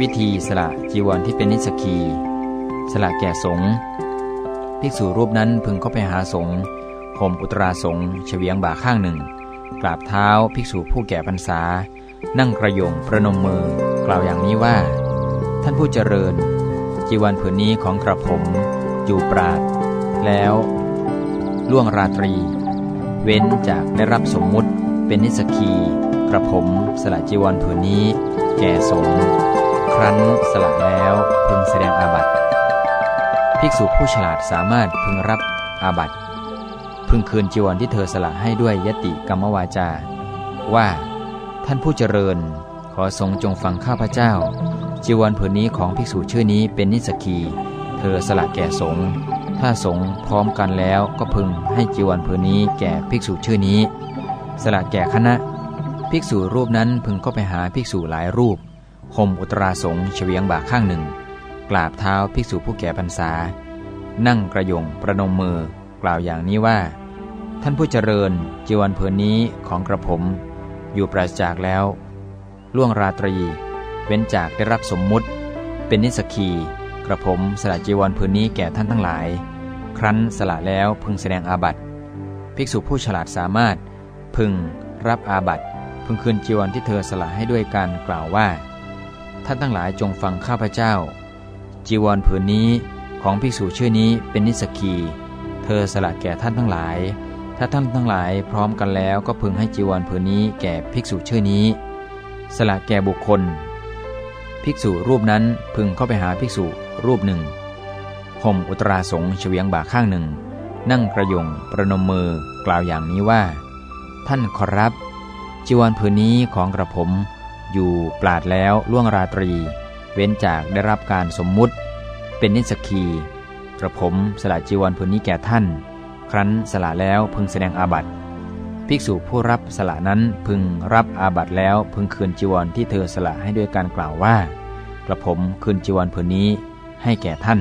วิธีสละจีวรที่เป็นนิสกี สละแก่สงฆ์ภิกษุรูปนั้นพึงเข้าไปหาสงฆ์ห่มอุตราสงฆ์เฉวียงบ่าข้างหนึ่ง กราบเท้าภิกษุผู้แก่พรรษา นั่งกระยงประนมมือกล่าวอย่างนี้ว่า ท่านผู้เจริญ จีวรผืนนี้ของกระผม อยู่ปราด แล้ว ล่วงราตรี เว้นจากได้รับสมมุติเป็นนิสกี กระผมสละจีวรผืนนี้ แก่สงฆ์ ครั้นสละแล้วพึงแสดงอาบัติ ภิกษุผู้ฉลาดสามารถพึงรับอาบัติพึงคืนจีวรที่เธอสละให้ด้วยยติกรรมวาจา ว่า ท่านผู้เจริญ ขอทรงจงฟังข้าพเจ้า จีวรผืนนี้ของภิกษุชื่อนี้เป็นนิสกี เธอสละแก่สงฆ์ถ้าสงฆ์พร้อมกันแล้วก็พึงให้จีวรผืนนี้แก่ภิกษุชื่อนี้ สละแก่คณะ ภิกษุรูปนั้นพึงเข้าไปหาภิกษุหลายรูป ห่มอุตราสงเฉวียงบ่าข้างหนึ่ง กราบเท้าภิกษุผู้แก่พรรษา นั่งกระยงประนมมือกล่าวอย่างนี้ว่า ท่านผู้เจริญจีวรผืนนี้ของกระผม อยู่ปราศจากแล้ว ล่วงราตรี เว้นจากได้รับสมมุติ เป็นนิสกีกระผมสละจีวรผืนนี้แก่ท่านทั้งหลาย ครั้นสละแล้วพึงแสดงอาบัติภิกษุผู้ฉลาดสามารถพึงรับอาบัติพึงคืนจีวรที่เธอสละให้ด้วยการกล่าวว่า ท่านทั้งหลายจงฟังข้าพเจ้า จีวรผืนนี้ของภิกษุชื่อนี้เป็นนิสกีเธอสละแก่ท่านทั้งหลาย ถ้าท่านทั้งหลายพร้อมกันแล้วก็พึงให้จีวรผืนนี้แก่ภิกษุชื่อนี้ สละแก่บุคคล ภิกษุรูปนั้นพึงเข้าไปหาภิกษุรูปหนึ่งห่มอุตราสงเฉียงบ่าข้างหนึ่ง นั่งกระยงประนมมือกล่าวอย่างนี้ว่า ท่านขอรับจีวรผืนนี้ของกระผม อยู่ปราดแล้วล่วงราตรี เว้นจากได้รับการสมมุติ เป็นนิสกีกระผมสละจีวรผืนนี้แก่ท่าน ครั้นสละแล้วพึงแสดงอาบัติภิกษุผู้รับสละนั้นพึงรับอาบัติแล้วพึงคืนจีวรที่เธอสละให้ด้วยการกล่าวว่า กระผมคืนจีวรผืนนี้ให้แก่ท่าน